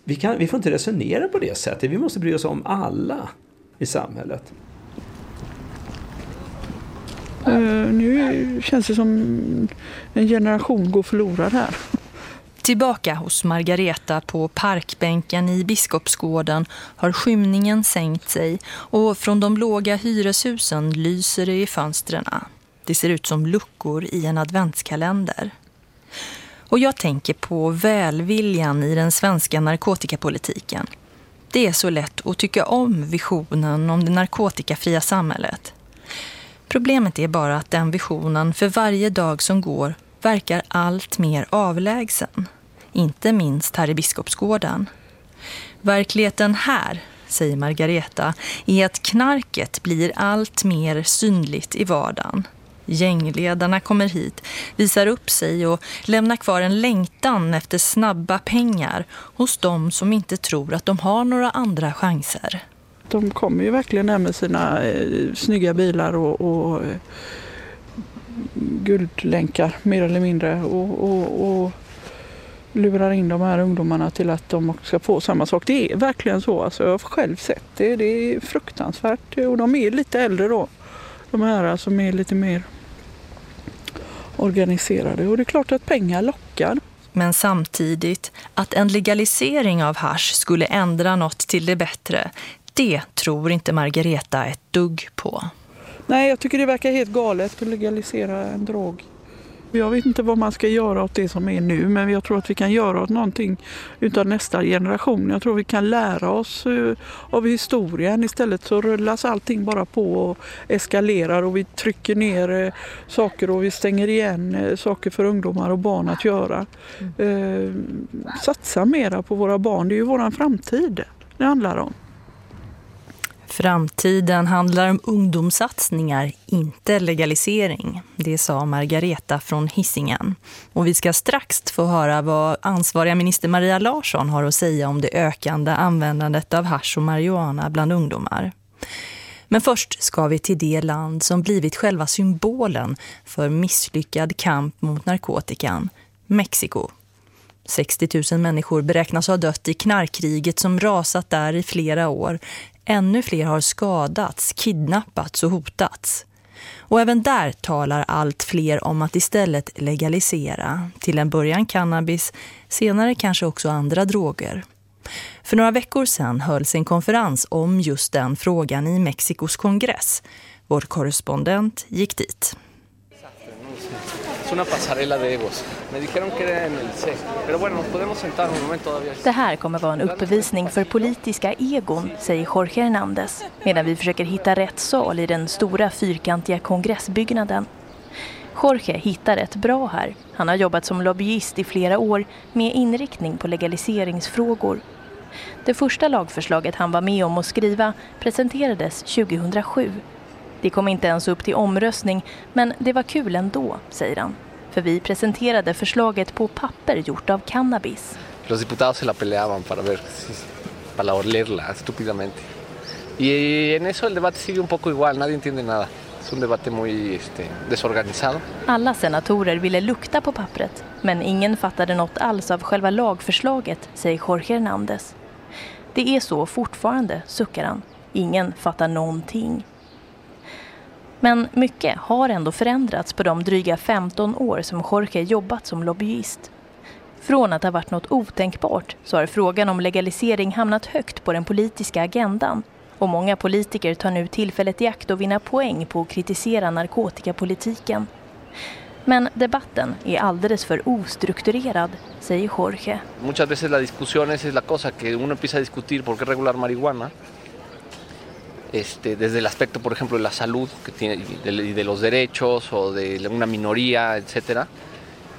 Vi, kan, vi får inte resonera på det sättet. Vi måste bry oss om alla i samhället. Uh, nu känns det som en generation går förlorad här. Tillbaka hos Margareta på parkbänken i Biskopsgården har skymningen sänkt sig och från de låga hyreshusen lyser det i fönstren. Det ser ut som luckor i en adventskalender. Och jag tänker på välviljan i den svenska narkotikapolitiken. Det är så lätt att tycka om visionen om det narkotikafria samhället. Problemet är bara att den visionen för varje dag som går verkar allt mer avlägsen. Inte minst här i Biskopsgården. Verkligheten här, säger Margareta, är att knarket blir allt mer synligt i vardagen. Gängledarna kommer hit, visar upp sig och lämnar kvar en längtan efter snabba pengar hos de som inte tror att de har några andra chanser. De kommer ju verkligen här med sina eh, snygga bilar och, och eh, guldlänkar mer eller mindre och, och, och lurar in de här ungdomarna till att de ska få samma sak. Det är verkligen så. Alltså, jag har själv sett det. Det är fruktansvärt. Och de är lite äldre då. De här som är lite mer organiserade. Och det är klart att pengar lockar. Men samtidigt att en legalisering av hash skulle ändra något till det bättre, det tror inte Margareta ett dugg på. Nej, jag tycker det verkar helt galet att legalisera en drog. Jag vet inte vad man ska göra åt det som är nu men jag tror att vi kan göra åt någonting utan nästa generation. Jag tror vi kan lära oss uh, av historien. Istället så rullas allting bara på och eskalerar och vi trycker ner uh, saker och vi stänger igen uh, saker för ungdomar och barn att göra. satsa mera på våra barn, det är ju våran framtid det handlar om. Framtiden handlar om ungdomssatsningar, inte legalisering. Det sa Margareta från Hissingen. Och vi ska strax få höra vad ansvariga minister Maria Larsson har att säga om det ökande användandet av hash och marijuana bland ungdomar. Men först ska vi till det land som blivit själva symbolen för misslyckad kamp mot narkotikan, Mexiko. 60 000 människor beräknas ha dött i knarkkriget som rasat där i flera år Ännu fler har skadats, kidnappats och hotats. Och även där talar allt fler om att istället legalisera. Till en början cannabis, senare kanske också andra droger. För några veckor sedan hölls en konferens om just den frågan i Mexikos kongress. Vår korrespondent gick dit una pasarela de egos. Me dijeron que era en el C. Pero bueno, nos podemos sentar un momento todavía. Det här kommer vara en uppvisning för politiska egon, säger Jorge Hernández, medan vi försöker hitta rätt sal i den stora fyrkantiga kongressbyggnaden. Jorge hittar rätt bra här. Han har jobbat som lobbyist i flera år med inriktning på legaliseringsfrågor. Det första lagförslaget han var med om att skriva presenterades 2007 det kom inte ens upp till omröstning, men det var kul ändå, säger han. För vi presenterade förslaget på papper gjort av cannabis. Los diputados se la peleaban para ver, para olerla estúpidamente. Y en eso el debate sigue un poco igual, nadie entiende nada. Es un debate muy este, desorganizado. Alla senatorer ville lukta på pappret, men ingen fattade något alls av själva lagförslaget, säger Jorge Hernández. Det är så fortfarande, suckar han. Ingen fattar någonting. Men mycket har ändå förändrats på de dryga 15 år som Jorge jobbat som lobbyist. Från att ha varit något otänkbart så har frågan om legalisering hamnat högt på den politiska agendan. Och många politiker tar nu tillfället i akt att vinna poäng på att kritisera narkotikapolitiken. Men debatten är alldeles för ostrukturerad, säger Jorge. Muchas veces la discusión es la cosa que uno empieza a discutir por qué regular marihuana este, desde el aspecto, por ejemplo, de la salud que tiene, y de, de, los derechos o de una minoría, etcétera.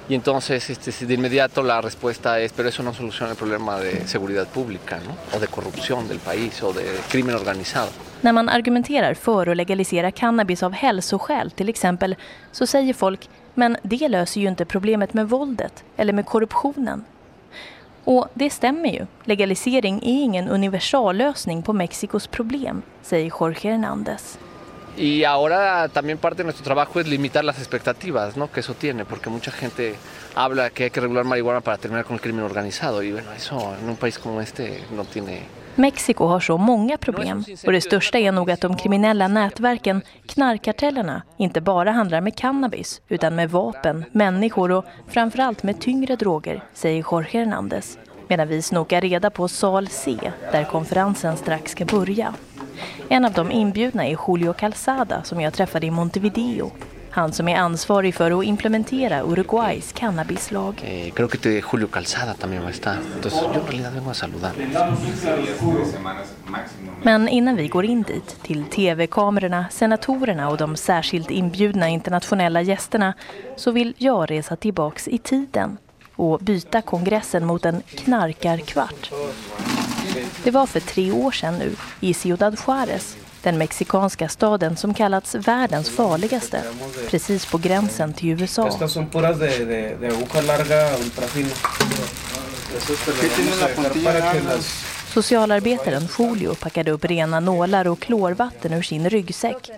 Y entonces este, de inmediato la respuesta es, pero eso no soluciona el problema de seguridad pública, ¿no? o de korruption del país, o de crimen organizado. När man argumenterar för att legalisera cannabis av hälsoskäl till exempel, så säger folk, men det löser ju inte problemet med våldet eller med korruptionen. Och det stämmer ju. Legalisering är ingen universallösning på Mexikos problem, säger Jorge Hernández. Y ahora también parte de nuestro trabajo es limitar las expectativas ¿no? que eso tiene, porque mucha gente habla que hay que regular marihuana para terminar con el crimen organizado. Y bueno, eso en un país como este no tiene Mexiko har så många problem och det största är nog att de kriminella nätverken, knarkkartellerna, inte bara handlar med cannabis utan med vapen, människor och framförallt med tyngre droger, säger Jorge Hernández. Medan vi snokar reda på sal C, där konferensen strax ska börja. En av de inbjudna är Julio Calzada som jag träffade i Montevideo han som är ansvarig för att implementera Uruguays cannabislag. Eh, creo que Julio Calzada también va a estar. Entonces yo en realidad vengo a saludar. Men innan vi går in dit, till tv-kamerorna, senatorerna och de särskilt inbjudna internationella gästerna, så vill jag resa tillbaks i tiden och byta kongressen mot en knarkarkvart. Det var för tre år sedan nu, i Ciudad Juárez, den mexikanska staden som kallats världens farligaste, precis på gränsen till USA. Socialarbetaren Julio packade upp rena nålar och klorvatten ur sin ryggsäck.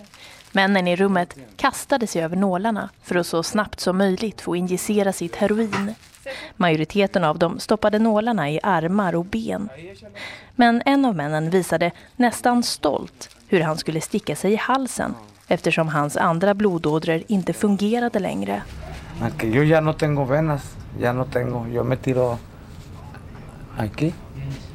Männen i rummet kastade sig över nålarna för att så snabbt som möjligt få injicera sitt heroin. Majoriteten av dem stoppade nålarna i armar och ben. Men en av männen visade nästan stolt hur han skulle sticka sig i halsen eftersom hans andra blodådror inte fungerade längre. yo ya no tengo venas, ya no tengo, yo me tiro aquí.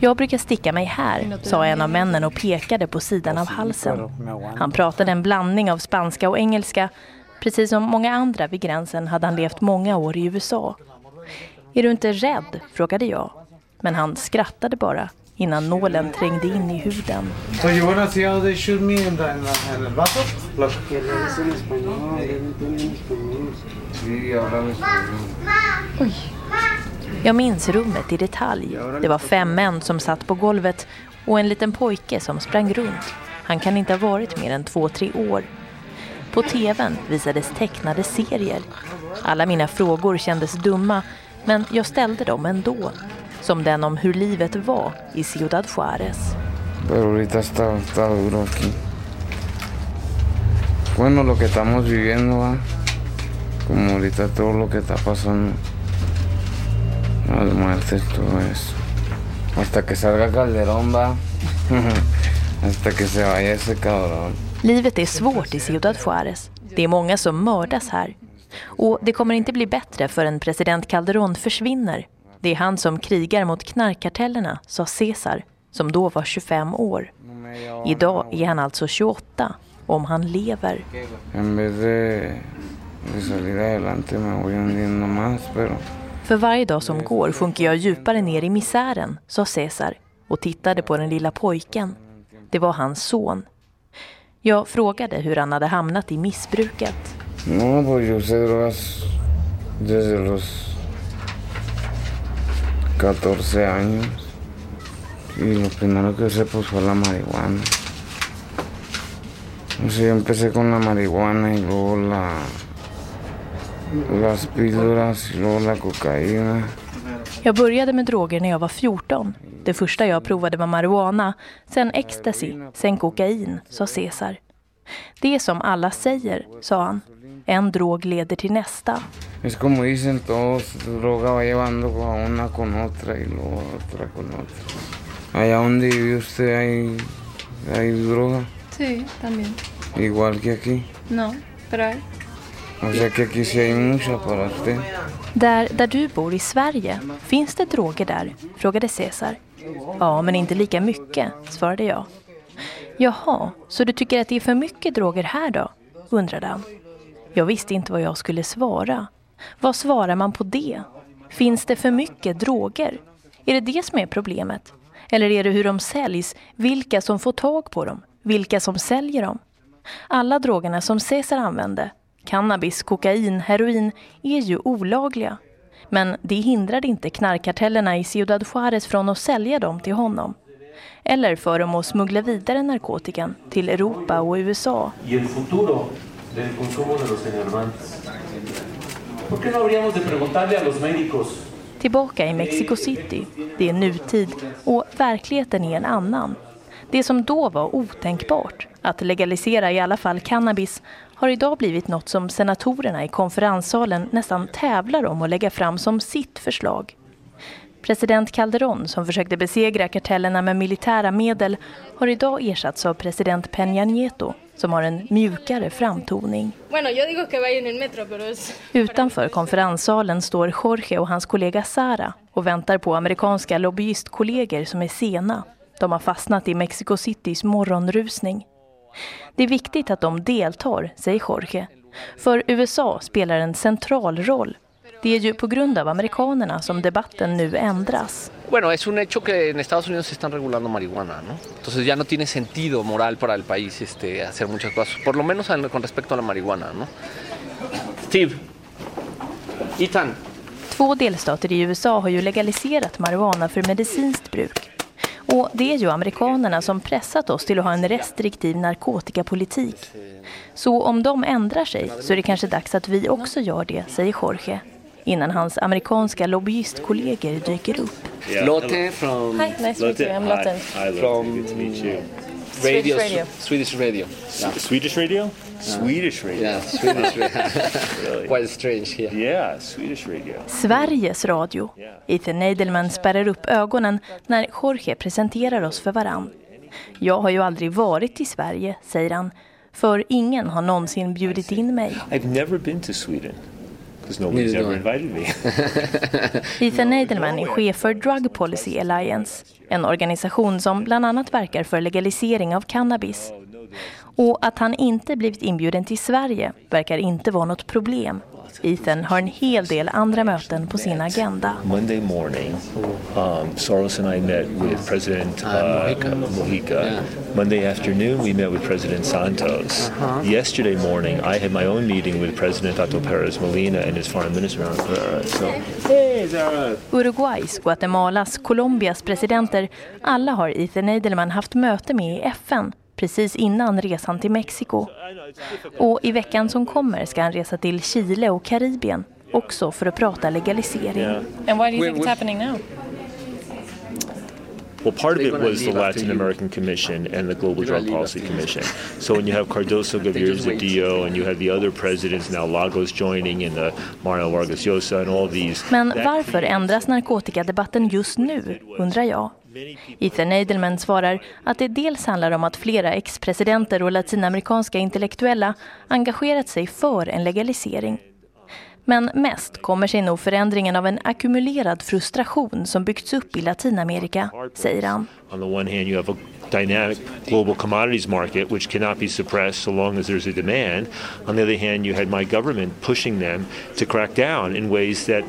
Jag brukar sticka mig här, sa en av männen och pekade på sidan av halsen. Han pratade en blandning av spanska och engelska. Precis som många andra vid gränsen hade han levt många år i USA. Är du inte rädd? frågade jag. Men han skrattade bara innan nålen trängde in i huden. Oj. Jag minns rummet i detalj. Det var fem män som satt på golvet och en liten pojke som sprang runt. Han kan inte ha varit mer än två, tre år. På tvn visades tecknade serier. Alla mina frågor kändes dumma men jag ställde dem ändå. Som den om hur livet var i Ciudad Juárez. Pero ahorita está, está duro aquí. Bueno, lo que estamos viviendo, va. Como ahorita todo lo que está pasando. Las muertes, todo eso. Hasta que salga Calderón, va. (laughs) Hasta que se vaya ese cabrón. Livet är svårt i Ciudad Juárez. Det är många som mördas här. Och det kommer inte bli bättre förrän president Calderón försvinner. Det är han som krigar mot knarkkartellerna, sa Cesar, som då var 25 år. Idag är han alltså 28, om han lever. För varje dag som går sjunker jag djupare ner i misären, sa Cesar och tittade på den lilla pojken. Det var hans son. Jag frågade hur han hade hamnat i missbruket. No, pues yo usé drogas desde los 14 años. Y lo primero que usé pues fue la marihuana. O sea, yo empecé con la marihuana y luego la, las píldoras y luego la cocaína. Jag började med droger när jag var 14. Det första jag provade var marijuana, sen ecstasy, sen kokain, sa Cesar. Det är som alla säger, sa han. En drog leder till nästa. Es como dicen todos, droga va llevando a una con otra y luego otra con otra. Allá donde vive usted hay, hay droga. Sí, también. Igual que aquí. No, pero hay. O sea que aquí sí hay mucha para usted. Där, där du bor i Sverige, finns det droger där? Frågade Cesar. Ja, men inte lika mycket, svarade jag. Jaha, så du tycker att det är för mycket droger här då? undrade han. Jag visste inte vad jag skulle svara. Vad svarar man på det? Finns det för mycket droger? Är det det som är problemet? Eller är det hur de säljs, vilka som får tag på dem, vilka som säljer dem? Alla drogerna som Cesar använde, cannabis, kokain, heroin, är ju olagliga. Men det hindrade inte knarkkartellerna i Ciudad Juarez från att sälja dem till honom. Eller för dem att smuggla vidare narkotikan till Europa och USA del consumo de los enervantes. ¿Por qué no habríamos de preguntarle a los médicos Tillbaka i Mexico City, det är nutid och verkligheten är en annan. Det som då var otänkbart, att legalisera i alla fall cannabis, har idag blivit något som senatorerna i konferenssalen nästan tävlar om att lägga fram som sitt förslag. President Calderón, som försökte besegra kartellerna med militära medel, har idag ersatts av president Peña Nieto, som har en mjukare framtoning. Utanför konferenssalen står Jorge och hans kollega Sara och väntar på amerikanska lobbyistkollegor som är sena. De har fastnat i Mexico Citys morgonrusning. Det är viktigt att de deltar, säger Jorge. För USA spelar en central roll. Det är ju på grund av amerikanerna som debatten nu ändras. Bueno, es un hecho que en Estados Unidos se están regulando marihuana, ¿no? Entonces ya no tiene sentido moral para el país este, hacer muchas cosas, por lo menos con respecto a la marihuana, ¿no? Steve, Ethan. Två delstater i USA har ju legaliserat marijuana för medicinskt bruk. Och det är ju amerikanerna som pressat oss till att ha en restriktiv narkotikapolitik. Så om de ändrar sig så är det kanske dags att vi också gör det, säger Jorge. Innan hans amerikanska lobbyistkollegor dyker upp. Yeah. Lotte from... Hi, nice to meet you. I'm Lotte. Hi, Lotte. From. Radio, Swedish radio. Swedish radio. Yeah. Swedish radio? Swedish radio. Yeah, Swedish radio. (laughs) (laughs) Quite strange here. Yeah, Swedish radio. Sveriges radio. Ethan Neidelman spärrar upp ögonen när Jorge presenterar oss för varann. Jag har ju aldrig varit i Sverige, säger han. För ingen har någonsin bjudit in mig. I've never been to Sweden. Nobody's ever invited me. Ethan Neidelman är chef för Drug Policy Alliance, en organisation som bland annat verkar för legalisering av cannabis. Och att han inte blivit inbjuden till Sverige verkar inte vara något problem. Ethan har en hel del andra möten på sin agenda. Monday morning, um, Soros and I met with President uh, Mojica. Yeah. Monday afternoon, we met with President Santos. Uh -huh. Yesterday morning, I had my own meeting with President Otto Perez Molina and his foreign minister. So, hey, Uruguays, Guatemalas, Colombias presidenter, alla har Ethan Edelman haft möte med i FN precis innan resan till Mexiko. Och i veckan som kommer ska han resa till Chile och Karibien, också för att prata legalisering. And why do you think it's happening now? Well, part of it was the Latin American Commission and the Global Drug Policy Commission. So when you have (laughs) Cardoso, Gaviria Zedillo, and you have the other presidents now, Lagos joining, and the Mario Vargas Llosa, and all these. Men varför ändras narkotikadebatten just nu, undrar jag. Ethan Edelman svarar att det dels handlar om att flera ex-presidenter och latinamerikanska intellektuella engagerat sig för en legalisering. Men mest kommer sig nog förändringen av en ackumulerad frustration som byggts upp i Latinamerika, säger han. On the one hand you have a dynamic global commodities market which cannot be suppressed so long as there's a demand. On the other hand you had my government pushing them to crack down in ways that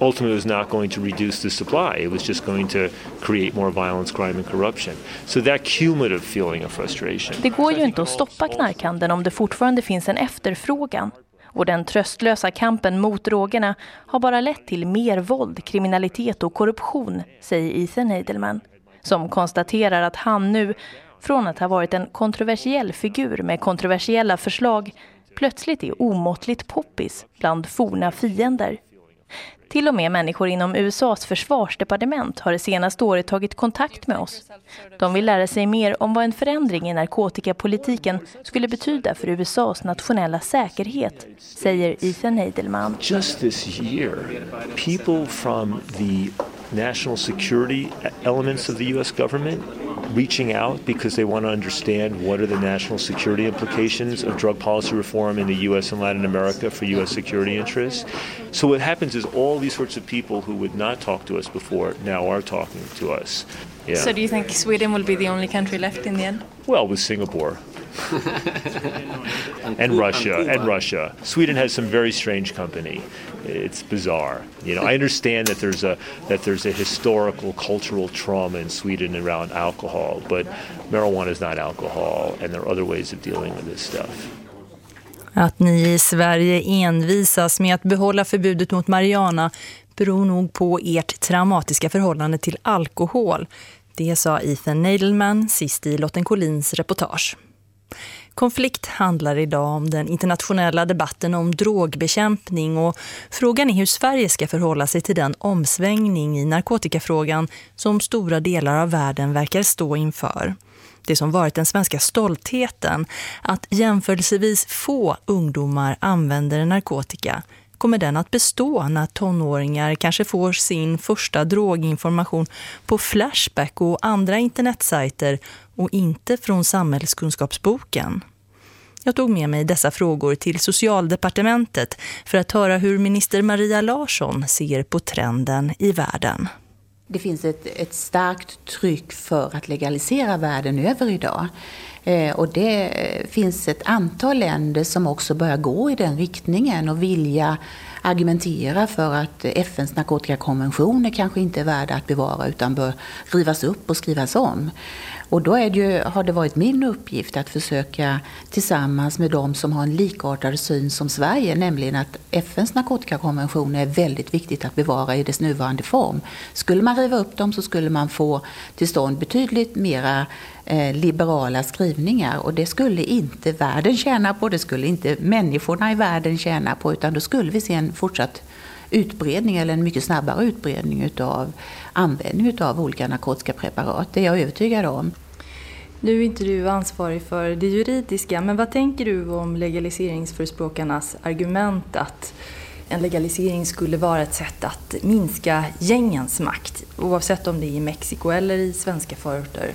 ultimately was not going to reduce the supply. It was just going to create more violence, crime and corruption. So that cumulative feeling of frustration. Det går ju inte att stoppa knarkhandeln om det fortfarande finns en efterfrågan. Och den tröstlösa kampen mot drogerna har bara lett till mer våld, kriminalitet och korruption, säger Ethan Edelman. Som konstaterar att han nu, från att ha varit en kontroversiell figur med kontroversiella förslag, plötsligt är omåttligt poppis bland forna fiender. Till och med människor inom USAs försvarsdepartement har det senaste året tagit kontakt med oss. De vill lära sig mer om vad en förändring i narkotikapolitiken skulle betyda för USAs nationella säkerhet, säger Ethan Heidelman. Just this year, people from the national security elements of the US government reaching out because they want to understand what are the national security implications of drug policy reform in the US and Latin America for US security interests. So what happens is all these sorts of people who would not talk to us before now are talking to us. Yeah. So do you think Sweden will be the only country left in the end? Well, with Singapore. And Russia, and Russia. Sweden has some very strange company. It's bizarre. You know, I understand that there's a that there's a historical, cultural trauma in Sweden around alcohol, but marijuana is not alcohol, and there are other ways of dealing with this stuff. Att ni i Sverige envisas med att behålla förbudet mot marijuana beror nog på ert traumatiska förhållande till alkohol. Det sa Ethan Nadelman sist i Lotten Collins reportage. Konflikt handlar idag om den internationella debatten om drogbekämpning och frågan är hur Sverige ska förhålla sig till den omsvängning i narkotikafrågan som stora delar av världen verkar stå inför. Det som varit den svenska stoltheten, att jämförelsevis få ungdomar använder narkotika, kommer den att bestå när tonåringar kanske får sin första droginformation på Flashback och andra internetsajter och inte från samhällskunskapsboken. Jag tog med mig dessa frågor till socialdepartementet för att höra hur minister Maria Larsson ser på trenden i världen. Det finns ett, ett starkt tryck för att legalisera världen över idag. Eh, och det finns ett antal länder som också börjar gå i den riktningen och vilja argumentera för att FNs narkotikakonventioner kanske inte är värda att bevara utan bör rivas upp och skrivas om. Och då är det ju, har det varit min uppgift att försöka tillsammans med de som har en likartad syn som Sverige, nämligen att FNs narkotikakonvention är väldigt viktigt att bevara i dess nuvarande form. Skulle man riva upp dem så skulle man få till stånd betydligt mera eh, liberala skrivningar och det skulle inte världen tjäna på, det skulle inte människorna i världen tjäna på utan då skulle vi se en fortsatt utbredning eller en mycket snabbare utbredning utav användning av olika narkotiska preparat. Det är jag övertygad om. Nu är inte du ansvarig för det juridiska, men vad tänker du om legaliseringsförespråkarnas argument att en legalisering skulle vara ett sätt att minska gängens makt, oavsett om det är i Mexiko eller i svenska förorter?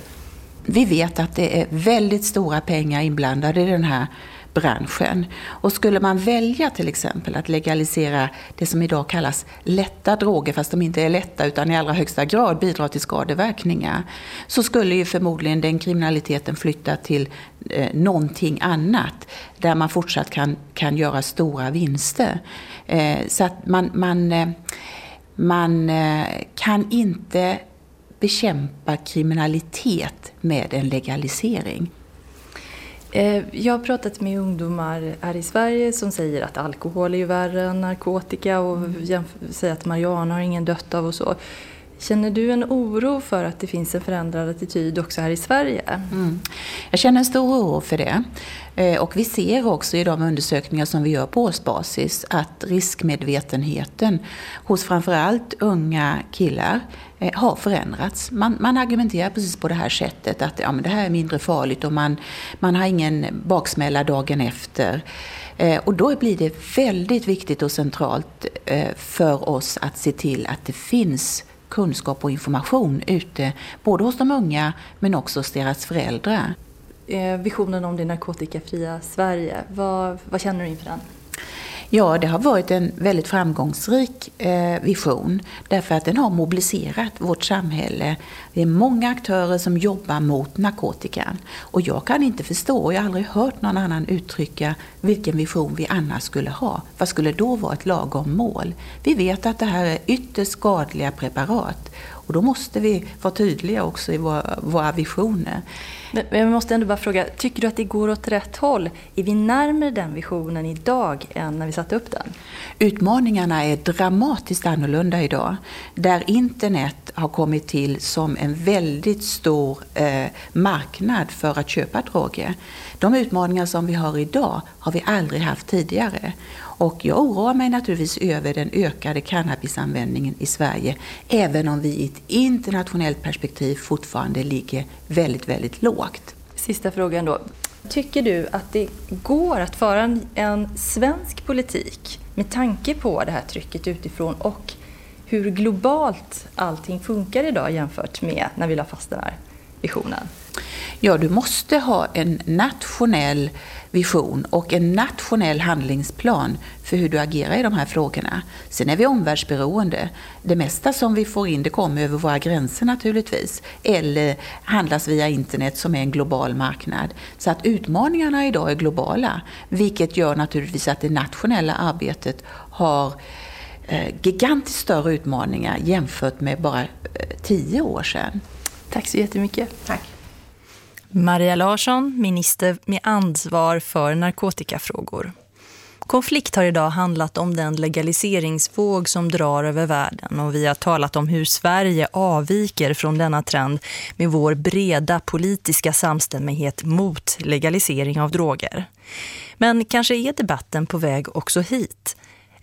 Vi vet att det är väldigt stora pengar inblandade i den här branschen. Och skulle man välja till exempel att legalisera det som idag kallas lätta droger, fast de inte är lätta utan i allra högsta grad bidrar till skadeverkningar, så skulle ju förmodligen den kriminaliteten flytta till eh, någonting annat där man fortsatt kan, kan göra stora vinster. Eh, så att man, man, eh, man eh, kan inte bekämpa kriminalitet med en legalisering. Eh, jag har pratat med ungdomar här i Sverige som säger att alkohol är värre än narkotika och mm. säger att marijuana har ingen dött av och så. Känner du en oro för att det finns en förändrad attityd också här i Sverige? Mm. Jag känner en stor oro för det. Eh, och vi ser också i de undersökningar som vi gör på årsbasis att riskmedvetenheten hos framförallt unga killar Eh, har förändrats. Man, man, argumenterar precis på det här sättet att ja, men det här är mindre farligt och man, man har ingen baksmälla dagen efter. Eh, och då blir det väldigt viktigt och centralt eh, för oss att se till att det finns kunskap och information ute, både hos de unga men också hos deras föräldrar. Eh, visionen om det narkotikafria Sverige, vad, vad känner du inför den? Ja, det har varit en väldigt framgångsrik eh, vision därför att den har mobiliserat vårt samhälle. Det är många aktörer som jobbar mot narkotikan och jag kan inte förstå, jag har aldrig hört någon annan uttrycka vilken vision vi annars skulle ha. Vad skulle då vara ett lagom mål? Vi vet att det här är ytterst skadliga preparat och då måste vi vara tydliga också i våra, våra visioner. Men jag måste ändå bara fråga, tycker du att det går åt rätt håll? Är vi närmare den visionen idag än när vi satte upp den? Utmaningarna är dramatiskt annorlunda idag. Där internet har kommit till som en väldigt stor eh, marknad för att köpa droger. De utmaningar som vi har idag har vi aldrig haft tidigare. Och jag oroar mig naturligtvis över den ökade cannabisanvändningen i Sverige, även om vi i ett internationellt perspektiv fortfarande ligger väldigt, väldigt lågt. Sista frågan då. Tycker du att det går att föra en, en svensk politik med tanke på det här trycket utifrån och hur globalt allting funkar idag jämfört med när vi la fast den här visionen? Ja, du måste ha en nationell vision och en nationell handlingsplan för hur du agerar i de här frågorna. Sen är vi omvärldsberoende. Det mesta som vi får in det kommer över våra gränser naturligtvis. Eller handlas via internet som är en global marknad. Så att utmaningarna idag är globala. Vilket gör naturligtvis att det nationella arbetet har eh, gigantiskt större utmaningar jämfört med bara eh, tio år sedan. Tack så jättemycket. Tack. Maria Larsson, minister med ansvar för narkotikafrågor. Konflikt har idag handlat om den legaliseringsvåg som drar över världen och vi har talat om hur Sverige avviker från denna trend med vår breda politiska samstämmighet mot legalisering av droger. Men kanske är debatten på väg också hit.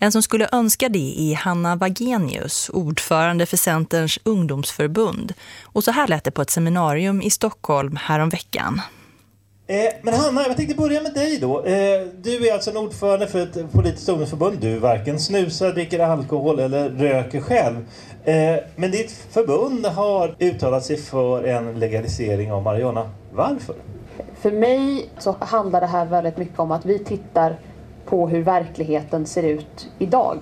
En som skulle önska det är Hanna Wagenius, ordförande för Centerns ungdomsförbund. Och så här lät det på ett seminarium i Stockholm häromveckan. Eh, men Hanna, jag tänkte börja med dig då. Eh, du är alltså en ordförande för ett politiskt ungdomsförbund. Du varken snusar, dricker alkohol eller röker själv. Eh, men ditt förbund har uttalat sig för en legalisering av marijuana. Varför? För mig så handlar det här väldigt mycket om att vi tittar på hur verkligheten ser ut idag.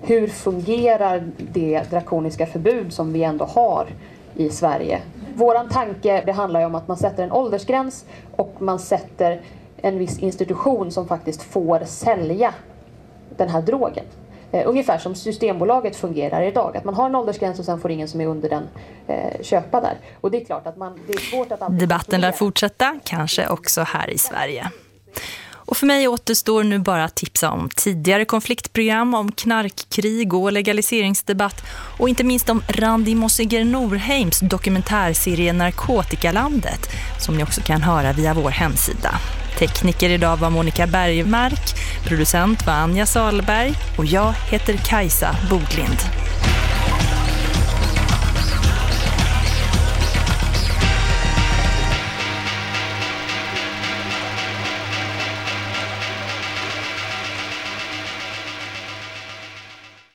Hur fungerar det drakoniska förbud som vi ändå har i Sverige? Våran tanke det handlar ju om att man sätter en åldersgräns och man sätter en viss institution som faktiskt får sälja den här drogen. Uh, ungefär som Systembolaget fungerar idag. Att man har en åldersgräns och sen får ingen som är under den uh, köpa där. Och det är klart att man, det är svårt att... Debatten lär fortsätta, kanske också här i Sverige. Och för mig återstår nu bara att tipsa om tidigare konfliktprogram om knarkkrig och legaliseringsdebatt och inte minst om Randi Mossiger Norheims dokumentärserie Narkotikalandet som ni också kan höra via vår hemsida. Tekniker idag var Monica Bergmark, producent var Anja Salberg och jag heter Kajsa Bodlind.